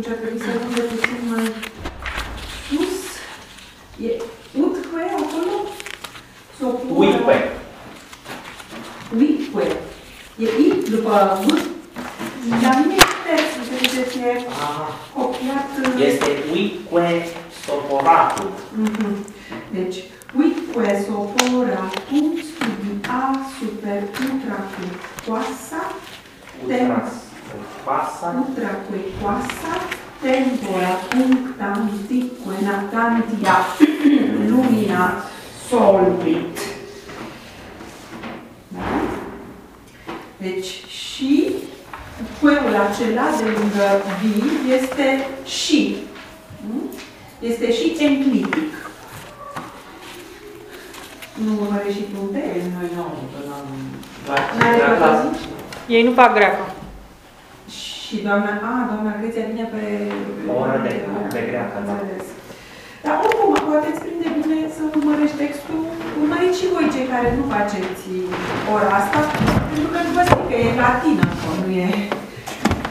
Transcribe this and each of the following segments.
atunci ar trebui să luăm de puțin mai sus. E utque acolo? Sopora. Uitque. Uitque. E I după V. La mine e textul, să ziceți, e Ah, copiat... Este uitque soporatul. Mhm. Deci, uitque soporatum studia super utraque quassa, Ultras. Pasa. utraque quassa, tempora punctantique natantia lumina solvit. Da? Deci, și cueul acela de lângă vi este și. Nu? Este și enclitic. Nu urmărești și puncte? Noi nu, că n-am... N-are La clasă. clasă? Ei nu fac greacă. Și doamna, a, doamna Greția vine pe... O oră de- de greacă, da. Înțeles. Dar oricum, poate îți prinde bine să urmărești textul. Urmăriți și voi cei care nu faceți ora asta, pentru că nu vă spun că e latină, acolo, nu e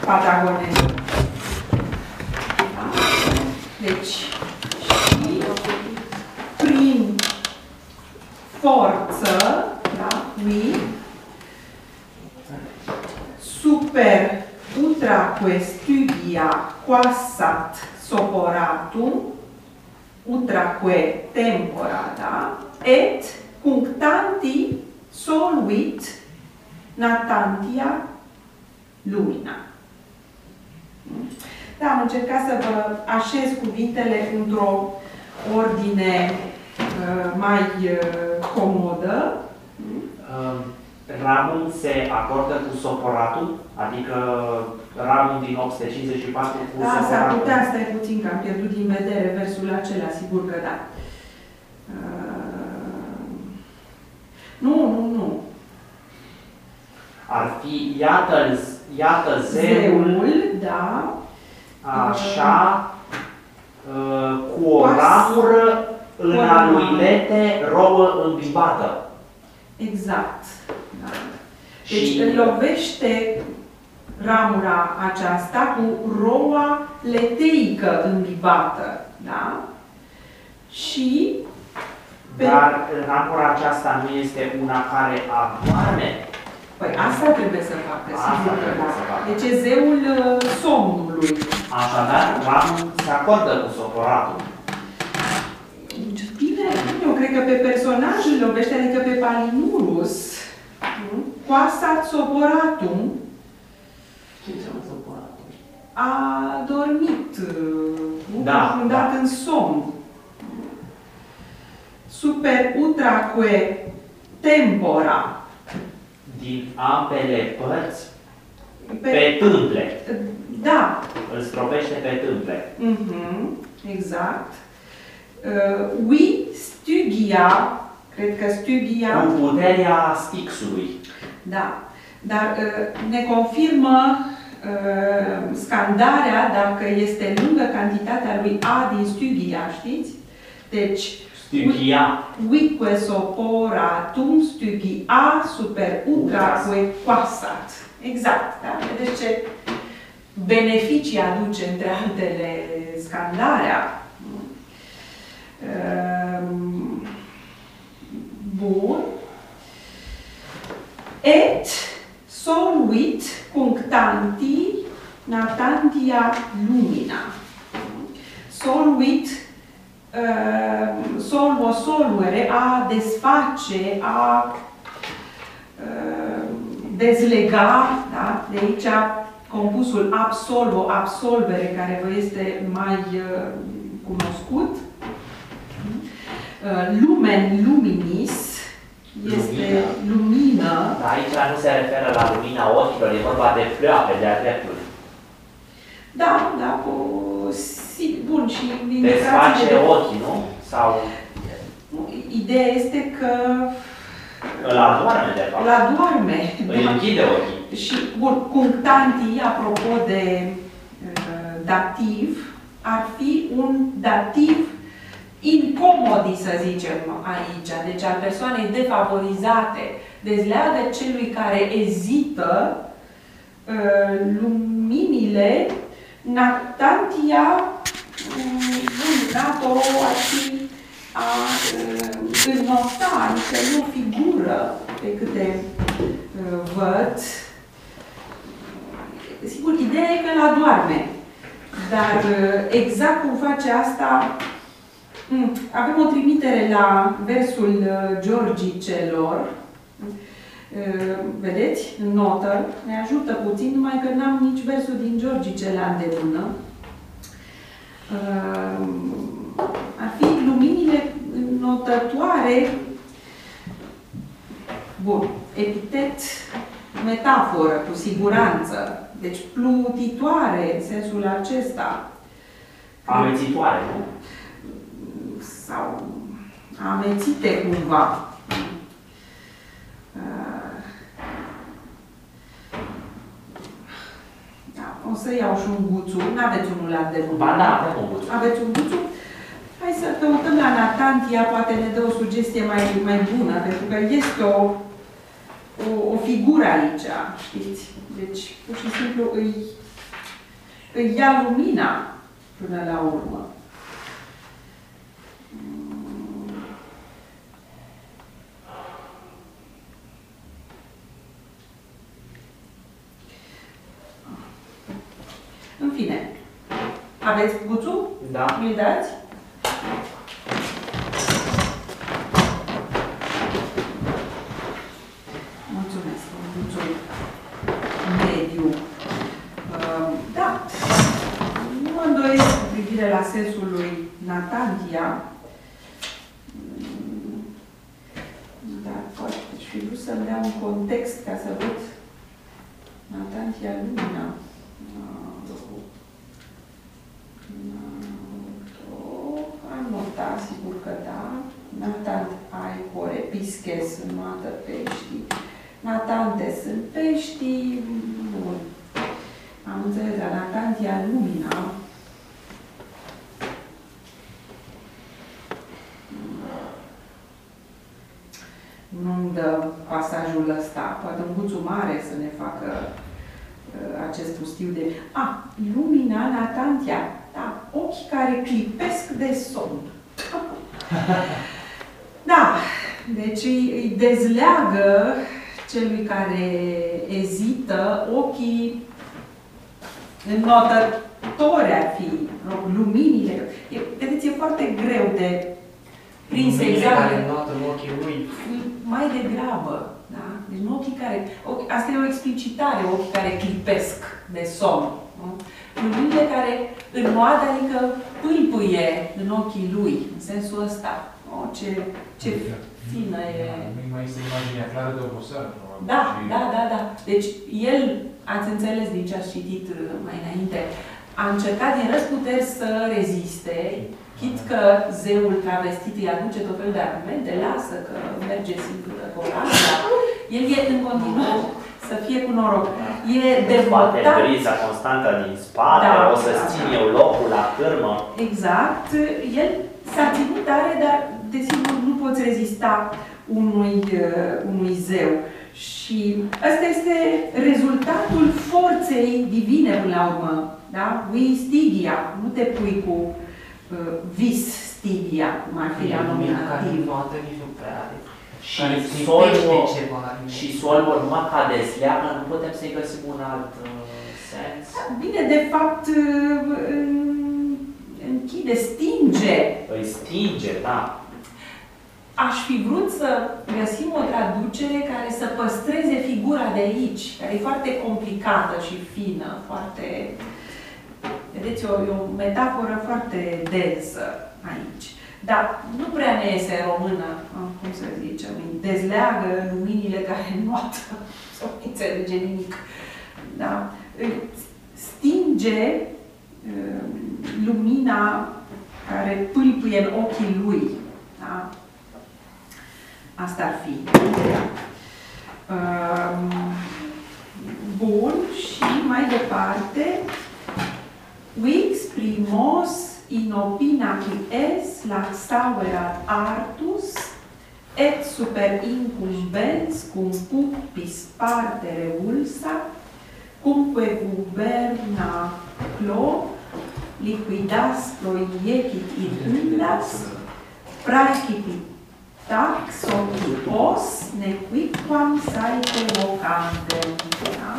patagoneză. Da? Deci, și prin forță, da, we, super utraque studia quassat soporatum, utraque tempora, da? et punctanti solvit natantia lumina. Da, am încercat să vă așez cuvintele într-o ordine uh, mai uh, comodă. Um, Ramul se acordă cu soporatul, adică ramul din 854 cu Da, s-ar soporatul. putea, stai puțin, că am pierdut din vedere versul acela, sigur că da. Uh, Nu, nu, nu. Ar fi, iată, iată zeul, Zeul, da. așa, uh, cu o Oas- ramură în cu o aluilete rouă îmbibată. Exact. Da. Deci Și- îl lovește ramura aceasta cu roa leteică îmbibată. Da? Și pe- Dar ramura aceasta nu este una care adoarme. Păi asta trebuie să facă, Asta sigur că trebuie da. să facă. Deci e zeul uh, somnului. Așadar, ramul se acordă cu soporatul. Bine, eu cred că pe personaj îl lovește, adică pe Palinurus, nu? Quasat soporatum, Ce înseamnă soporatul? a dormit, nu? Da, Cufundat da. în somn. Super utraque tempora. Din ambele părți, pe tâmple. Da, Îl stropește pe tâmple. mhm, exact. Uh, we studia, cred că studia... Cu puterea stixului. Da, dar uh, ne confirmă uh, scandarea dacă este lungă cantitatea lui A din studia, știți? Deci, Stygia. Vique sopora tum stygia super utraque quassat. Exact, da? Vedeți ce beneficii aduce, între altele, scandarea. Um, bun. Et soluit cunctanti natantia lumina. Soluit solvo soluere a desface, a uh, dezlega, da? de aici compusul absolvo, absolvere, care vă este mai uh, cunoscut. Uh, lumen luminis este lumină. Dar aici nu se referă la lumina ochilor, e vorba de pleoape, de-a dreptul. Da, da, cu... si- Bun, și Desface indicațiile... ochii, nu? Sau Ideea este că îl adorme, de fapt. la doarme. Îi da. închide ochii. Și, bun, cunctantii, apropo de uh, dativ, ar fi un dativ incomodi, să zicem, aici. Deci al persoanei defavorizate. Dezleagă celui care ezită uh, luminile Natantia, mm, bun, NATO ar fi a uh, înnota, adică e o figură pe câte uh, văd. Sigur, ideea e că la doarme, dar uh, exact cum face asta, mm, avem o trimitere la versul uh, Georgicelor, Uh, vedeți, în notă, ne ajută puțin, numai că n-am nici versul din Georgice la îndemână. Uh, ar fi luminile notătoare, bun, epitet, metaforă, cu siguranță, deci plutitoare în sensul acesta. Amețitoare, nu? Sau amețite cumva. Da, o să iau și un guțu. Nu aveți unul la de Ba da, avem un guțu. Aveți un guțu? Hai să căutăm la Natantia, poate ne dă o sugestie mai, mai bună, pentru că este o, o, o figură aici, știți? Deci, pur și simplu, îi, îi ia lumina până la urmă. În fine, aveți guțul? Da. Mi-l dați? Mulțumesc, guțul mediu. Uh, Da, nu mă îndoiesc cu privire la sensul lui Natantia, Mm, dar poate și fi vrut să-mi dea un context ca să văd Natantia Lumina. Am notat, sigur că da. Natant ai core, pische sunt mată peștii. Natante sunt peștii. Bun. Am înțeles, dar Natantia lumina. Nu-mi dă pasajul ăsta. Poate un guțu mare să ne facă uh, acest pustiu de... A, lumina Natantia. Da, ochi care clipesc de somn. Da, deci îi, îi dezleagă celui care ezită ochii înnotători ar fi, rog, luminile. E, vedeți, e foarte greu de prins Luminile exact. care înotă în ochii lui. Mai degrabă, da? Deci nu ochii care... Ochi, asta e o explicitare, ochii care clipesc de somn. Nu? Luminile care înnoadă, adică pâlpâie în ochii lui, în sensul ăsta. O, ce, ce fină e... Nu mai este imaginea clară de oboseală, probabil. Da, Și da, da, da. Deci el, ați înțeles din ce ați citit uh, mai înainte, a încercat din răsputeri să reziste, chit că zeul travestit îi aduce tot felul de argumente, lasă că merge singur acolo, dar el e în continuare să fie cu noroc. E Poate devotat, briza constantă din spate, Da, o să da, țin da. eu locul la cârmă. exact, el s-a ținut tare, dar desigur nu poți rezista unui, uh, unui zeu. Și ăsta este rezultatul forței divine până la urmă. Da? Vis stigia. Nu te pui cu uh, vis stigia, cum ar fi la lumina care nominativ. înotă nici nu prea are. Și Care solul, clipește ceva. și solul numai ca dezleagă, nu putem să-i găsim un alt uh, sens. Bine, de fapt, uh, în- închide, stinge. Îi stinge, da. Aș fi vrut să găsim o traducere care să păstreze figura de aici, care e foarte complicată și fină, foarte... Vedeți, o, e o metaforă foarte densă aici. Dar nu prea ne iese în română, ah, cum să zicem, îi dezleagă luminile care noată, să nu înțelege nimic. Da? Îi stinge uh, lumina care pâlpâie în ochii lui. Da? Asta ar fi. Um, Bun, și mai departe, Vix primos in opina qui es laxauerat artus et super incumbens cum pupis parte revulsa cumque guberna clo, liquidas proiecit in undas, praecipitac socios, nequicquam saite vocantem. Da?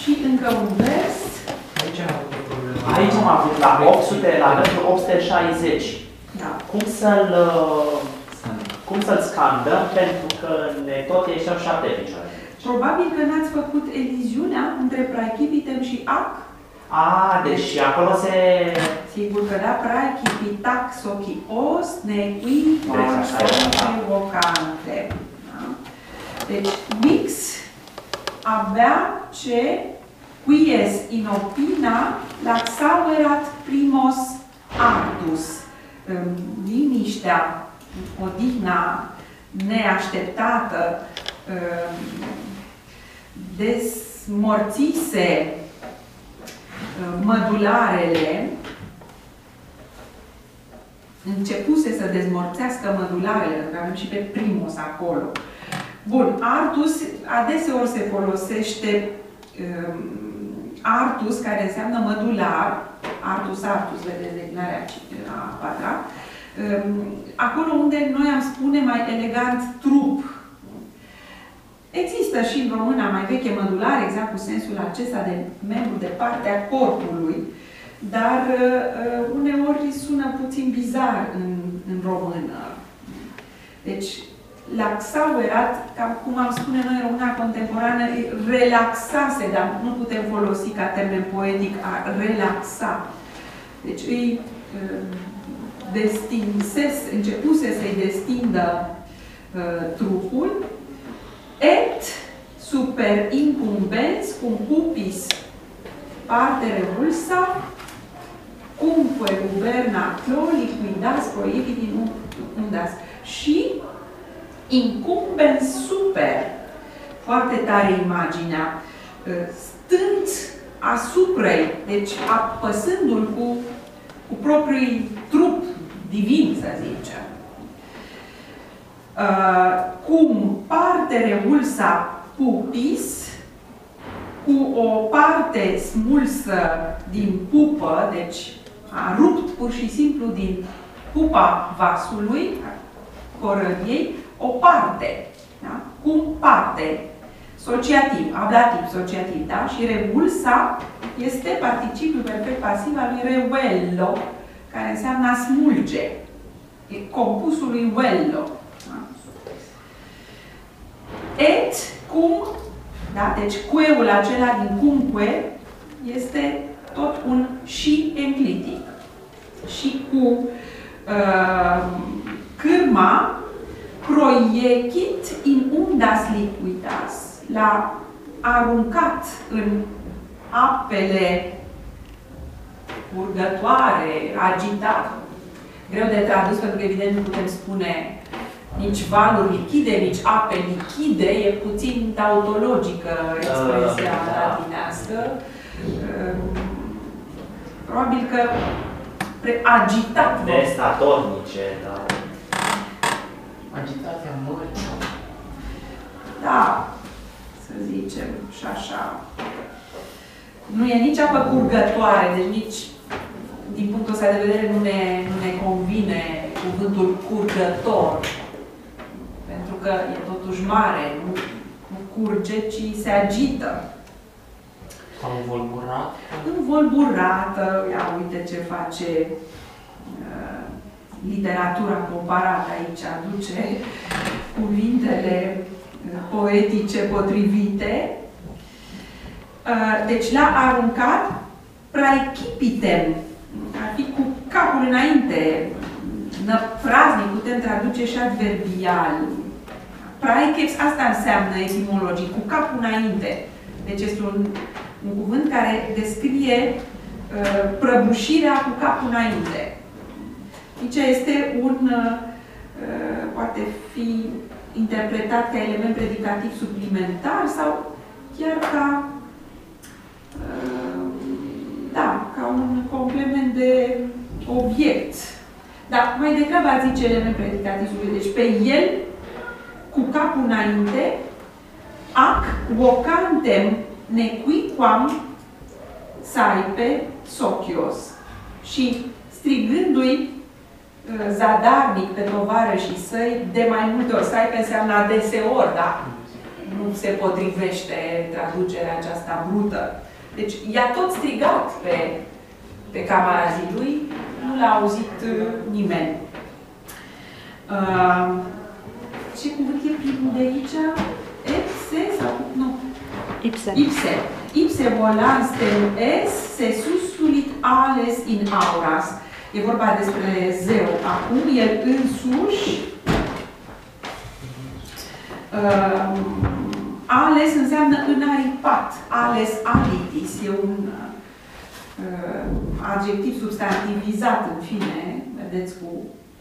Și încă un vers. Aici am avut o problemă. Aici am avut la 800, la versul 860. Da. Cum să-l uh, cum să-l scandăm pentru că ne tot ieșeau șapte picioare. Probabil că n-ați făcut eliziunea între praechipitem și ac. A, deci și acolo se... Sigur că da, praechipitac socios, nequi, Deci așa e, da. vocante. Da? Deci, mix avea ce quies in opina laxauerat primos artus. În Liniștea, odihna neașteptată, um, desmorțise uh, mădularele, începuse să dezmorțească mădularele, pentru că avem și pe primos acolo. Bun, artus, adeseori se folosește um, artus, care înseamnă mădular, artus, artus, vedeți declinarea a patra, um, acolo unde noi am spune mai elegant trup. Există și în româna mai veche mădular, exact cu sensul acesta de membru de partea corpului, dar uh, uneori sună puțin bizar în, în română. Deci, laxauerat, cam cum am spune noi în româna contemporană, relaxase, dar nu putem folosi ca termen poetic a relaxa. Deci îi uh, destinsese, începuse să-i destindă uh, trupul, et super incumbens cum pupis parte revulsa, cumque guberna clo liquidas proiectit in undas. Și incumbens super, foarte tare imaginea, stând asupra ei, deci apăsându-l cu, cu propriul trup divin, să zicem. Uh, cum parte revulsa pupis, cu o parte smulsă din pupă, deci a rupt pur și simplu din pupa vasului, corăbiei, o parte. Da? Cum parte. Sociativ, ablativ, sociativ, da? Și revulsa este participiul perfect pasiv al lui reuello, care înseamnă a smulge. E compusul lui uello. Da? Et cum, da? Deci cueul acela din cumque este tot un și enclitic. Și cu uh, cârma proiecit in undas liquidas, l-a aruncat în apele urgătoare, agitat. Greu de tradus, pentru că evident nu putem spune nici valuri lichide, nici ape lichide, e puțin tautologică expresia Da, da. latinească. Ehm, Probabil că pre- agitat. Nestatornice, da. Agitația mării. Da, să zicem, și așa. Nu e nici apă curgătoare, deci nici din punctul ăsta de vedere nu ne, nu ne convine cuvântul curgător. Pentru că e totuși mare, nu, nu curge, ci se agită. Sau învolburat. Învolburată, ia uite ce face uh, literatura comparată aici, aduce cuvintele uh, poetice potrivite. Uh, deci l-a aruncat praechipitem, ar fi cu capul înainte, năpraznic, putem traduce și adverbial. Praecheps, asta înseamnă etimologic, cu capul înainte. Deci este un, un cuvânt care descrie uh, prăbușirea cu capul înainte. Aici este un, uh, poate fi interpretat ca element predicativ suplimentar sau chiar ca, uh, da, ca un complement de obiect. Dar mai degrabă a zice element predicativ suplimentar. Deci pe el, cu capul înainte, ac vocantem nequiquam saipe sochios. Și strigându-i uh, zadarnic pe tovarășii săi, de mai multe ori, saipe înseamnă adeseori, da? Nu se potrivește traducerea aceasta brută. Deci i-a tot strigat pe, pe camarazii lui, nu l-a auzit uh, nimeni. Uh, ce cuvânt e primul de aici? Epse sau nu? Ipsen. Ipse. Ipse volans tem es, se susulit ales in auras. E vorba despre zeu. Acum, el însuși uh, ales înseamnă înaripat. Ales alitis. E un uh, adjectiv substantivizat, în fine, vedeți, cu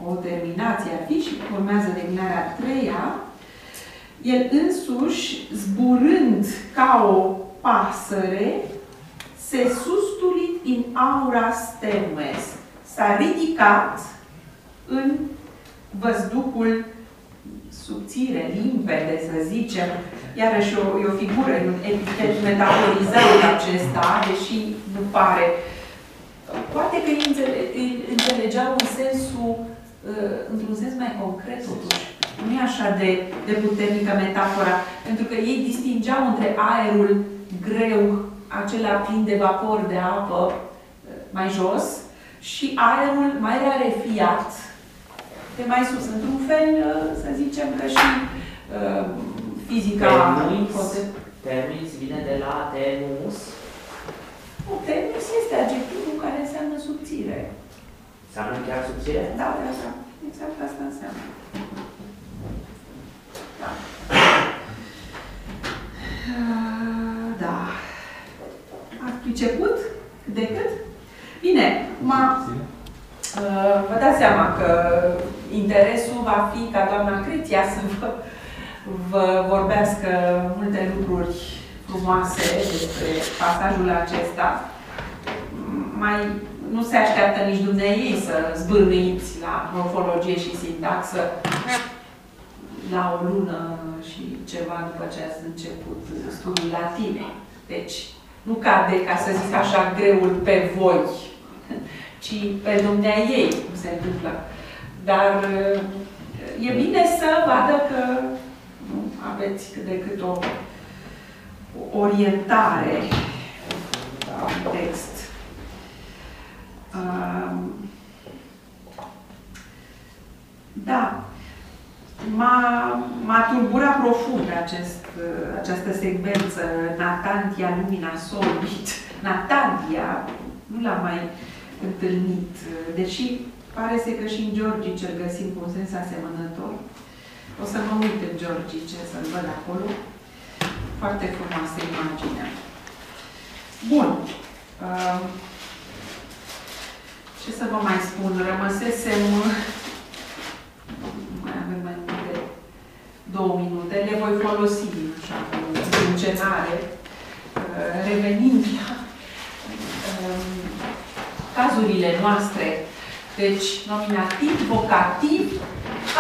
o terminație a fi și urmează terminarea a treia. El însuși, zburând ca o pasăre, se sustulit in aura stemes. S-a ridicat în văzducul subțire, limpede, să zicem, iarăși o, e o figură, e un epitet metaforizat acesta, deși nu pare. Poate că îi înțele- îi înțelegeau în sensul, uh, într-un sens mai concret, totuși. Nu e așa de, de puternică metafora, pentru că ei distingeau între aerul greu, acela plin de vapor de apă, uh, mai jos, și aerul mai rarefiat, de mai sus. Într-un fel, uh, să zicem că și uh, fizica Termis, poate... termis vine de la tenus, Nu, termis este adjectivul care înseamnă subțire. Înseamnă chiar subțire? Da, de asta. Exact asta înseamnă. Da. Uh, Da. Ați priceput? De cât? Bine, ma, uh, vă dați seama că interesul va fi ca doamna Criția să vă, vă vorbească multe lucruri frumoase despre pasajul acesta. Mai nu se așteaptă nici dumneei să zbârnuiți la morfologie și sintaxă la o lună și ceva după ce ați început studiul latinei. Deci, nu cade, ca să zic așa, greul pe voi, ci pe dumnea ei, cum se întâmplă. Dar e bine să vadă că nu, aveți cât de cât o, o orientare la un text. Um, Da. M-a, m-a tulburat profund acest, această secvență Natantia Lumina Solvit. Natantia, nu l-am mai întâlnit, deși pare să că și în Georgice îl găsim cu un sens asemănător. O să mă uit în Georgice să-l văd acolo. Foarte frumoasă imaginea. Bun. Uh, ce să vă mai spun? Rămăsesem... Nu mai avem mai multe două minute. Le voi folosi așa cu încenare. Uh, Revenind la um, cazurile noastre. Deci, nominativ, vocativ,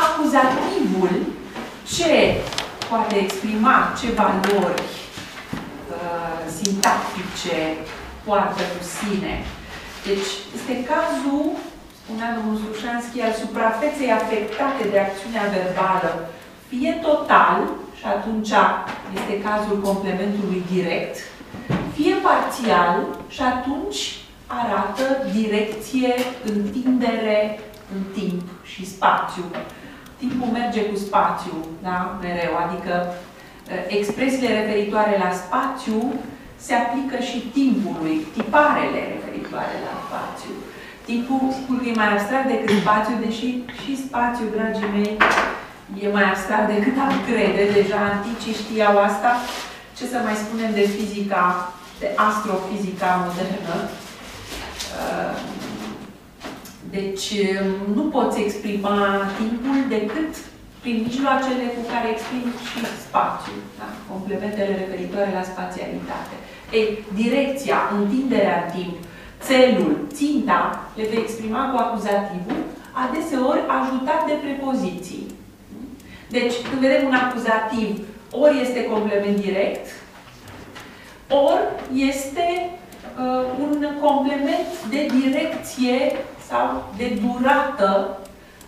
acuzativul, ce poate exprima, ce valori uh, sintactice poartă cu sine. Deci, este cazul, spunea domnul Sușanski, al suprafeței afectate de acțiunea verbală, fie total, și atunci este cazul complementului direct, fie parțial, și atunci arată direcție, întindere în timp și spațiu. Timpul merge cu spațiu, da? Mereu, adică expresiile referitoare la spațiu se aplică și timpului, tiparele referitoare la spațiu. Timpul, sigur că e mai abstract decât spațiu, deși și spațiu, dragii mei, e mai abstract decât am crede. Deja anticii știau asta. Ce să mai spunem de fizica, de astrofizica modernă. Deci, nu poți exprima timpul decât prin mijloacele cu care exprimi și spațiul, da? complementele referitoare la spațialitate. Ei, direcția, întinderea în timp, țelul, ținta, le vei exprima cu acuzativul, adeseori ajutat de prepoziții. Deci, când vedem un acuzativ, ori este complement direct, ori este uh, un complement de direcție sau de durată.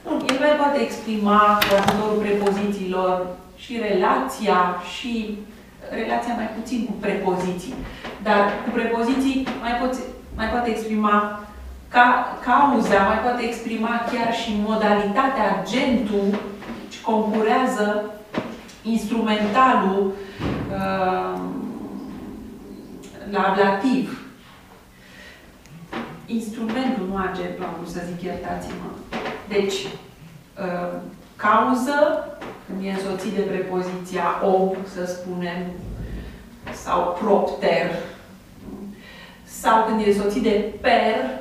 Bun, el mai poate exprima cu ajutorul prepozițiilor și relația și relația mai puțin cu prepoziții. Dar cu prepoziții mai, poți, mai poate exprima ca, cauza, mai poate exprima chiar și modalitatea, agentul, deci concurează instrumentalul uh, la ablativ. Instrumentul, nu agentul, am vrut să zic, iertați-mă. Deci, uh, cauză, când e însoțit de prepoziția om, să spunem, sau propter, sau când e însoțit de per,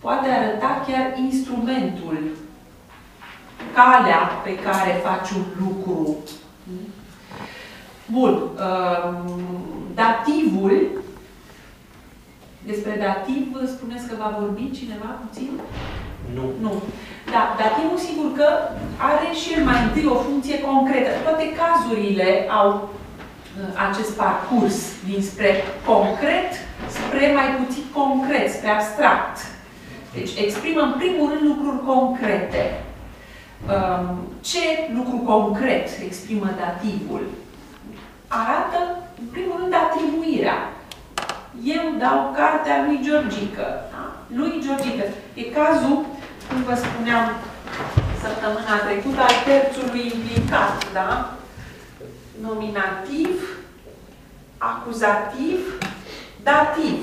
poate arăta chiar instrumentul, calea pe care faci un lucru. Bun. um, Dativul, despre dativ, spuneți că va vorbi cineva puțin? Nu. Nu. Da, dativul sigur că are și el mai întâi o funcție concretă. Toate cazurile au uh, acest parcurs dinspre concret spre mai puțin concret, spre abstract. Deci exprimă în primul rând lucruri concrete. Um, Ce lucru concret exprimă dativul? Arată, în primul rând, atribuirea. Eu dau cartea lui Georgică. Da? Lui Georgică. E cazul, cum vă spuneam săptămâna trecută, al terțului implicat. Da? Nominativ, acuzativ, dativ.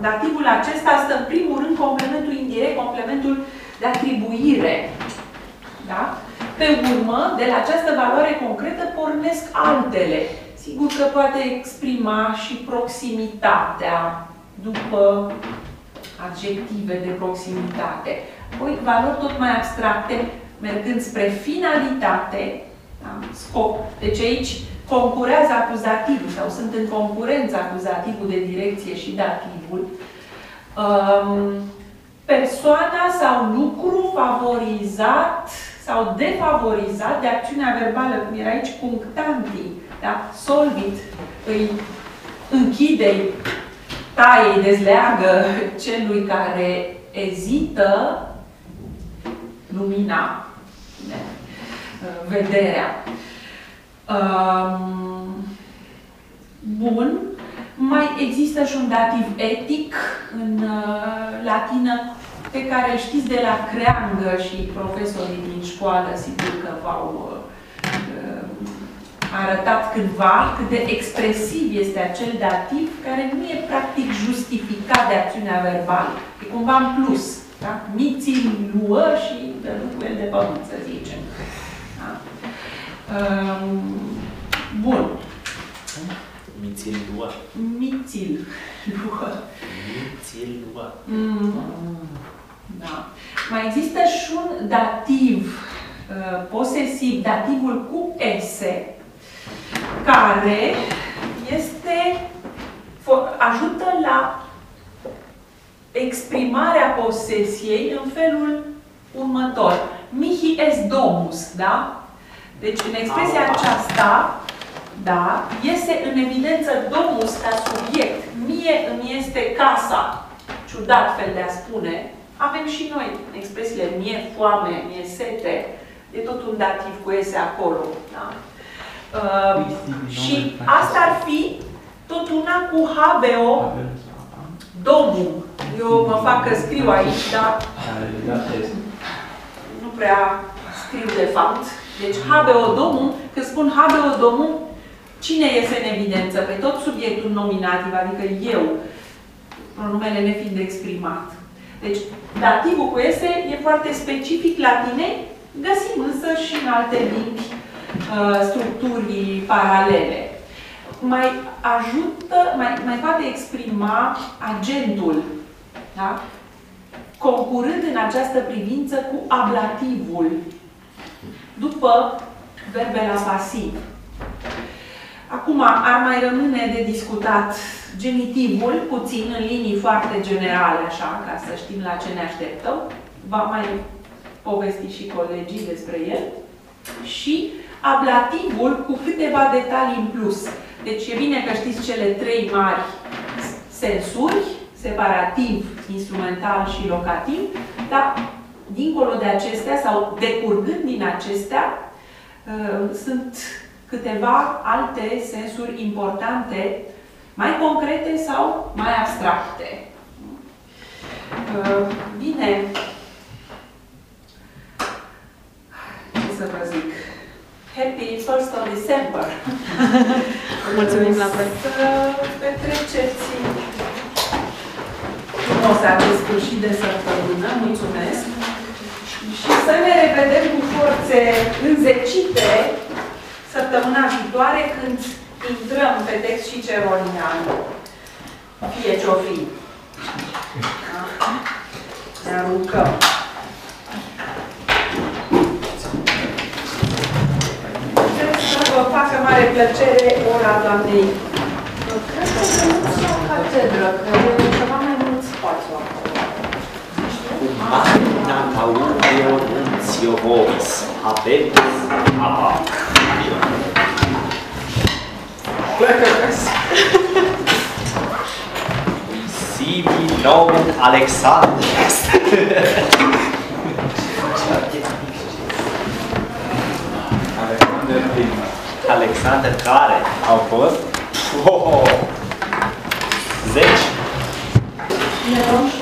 Dativul acesta stă în primul rând complementul indirect, complementul de atribuire. Da? Pe urmă, de la această valoare concretă pornesc altele. Sigur că poate exprima și proximitatea după adjective de proximitate. Apoi, valori tot mai abstracte, mergând spre finalitate, da? scop. Deci aici concurează acuzativul sau sunt în concurență acuzativul de direcție și dativul. Um, persoana sau lucru favorizat sau defavorizat de acțiunea verbală, cum era aici punctantii, da? solvit, îi închide, taie, dezleagă celui care ezită lumina, vederea. Um, bun. Mai există și un dativ etic în uh, latină pe care îl știți de la creangă și profesorii din școală, sigur că v-au uh, arătat cândva cât de expresiv este acel dativ care nu e practic justificat de acțiunea verbală. E cumva în plus. Da? Miții luă și dă cu el de pământ, să zicem. Da? Um, bun. Mițil lua. Mițil luă. Mițil lua. Mm. Da. Mai există și un dativ uh, posesiv, dativul cu ese, care este, fo- ajută la exprimarea posesiei în felul următor. Mihi es domus, da? Deci în expresia aceasta, da, iese în evidență domus ca subiect. Mie îmi este casa. Ciudat fel de a spune. Avem și noi în expresiile mie foame, mie sete. E tot un dativ cu ese acolo. Da? Uh, și asta ar fi tot una cu HBO domum. Eu mă fac că scriu aici, dar nu prea scriu de fapt. Deci HBO domum, când spun HBO domum, cine iese în evidență? Pe tot subiectul nominativ, adică eu, pronumele nefiind exprimat. Deci, dativul cu ese e foarte specific latinei, găsim însă și în alte limbi uh, structuri paralele. Mai ajută, mai, mai poate exprima agentul, da? concurând în această privință cu ablativul, după verbele pasiv. Acum, ar mai rămâne de discutat genitivul, puțin, în linii foarte generale, așa, ca să știm la ce ne așteptăm. Va mai povesti și colegii despre el. Și ablativul cu câteva detalii în plus. Deci e bine că știți cele trei mari sensuri, separativ, instrumental și locativ, dar dincolo de acestea sau decurgând din acestea, uh, sunt câteva alte sensuri importante, mai concrete sau mai abstracte. Uh, Bine, ce să vă zic, Happy 1st of December! Mulțumim la fel. Să petreceți frumos acest sfârșit de săptămână, mulțumesc! Și să ne revedem cu forțe înzecite săptămâna viitoare când intrăm pe text și ceronian. Fie ce-o fi. Da? Ne aruncăm. Cred să vă facă mare plăcere ora doamnei. Cred că să nu la catedră, că e ceva mai mult spațiu acolo. Magna Paudio Nuncio Voris, habemus apa. Plecă acasă. Simi nomen Alexander. Alexander din Alexander care au fost? Oh, 10. Păi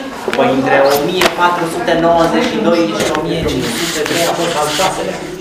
între 1492 și 1503 a fost al șaselea.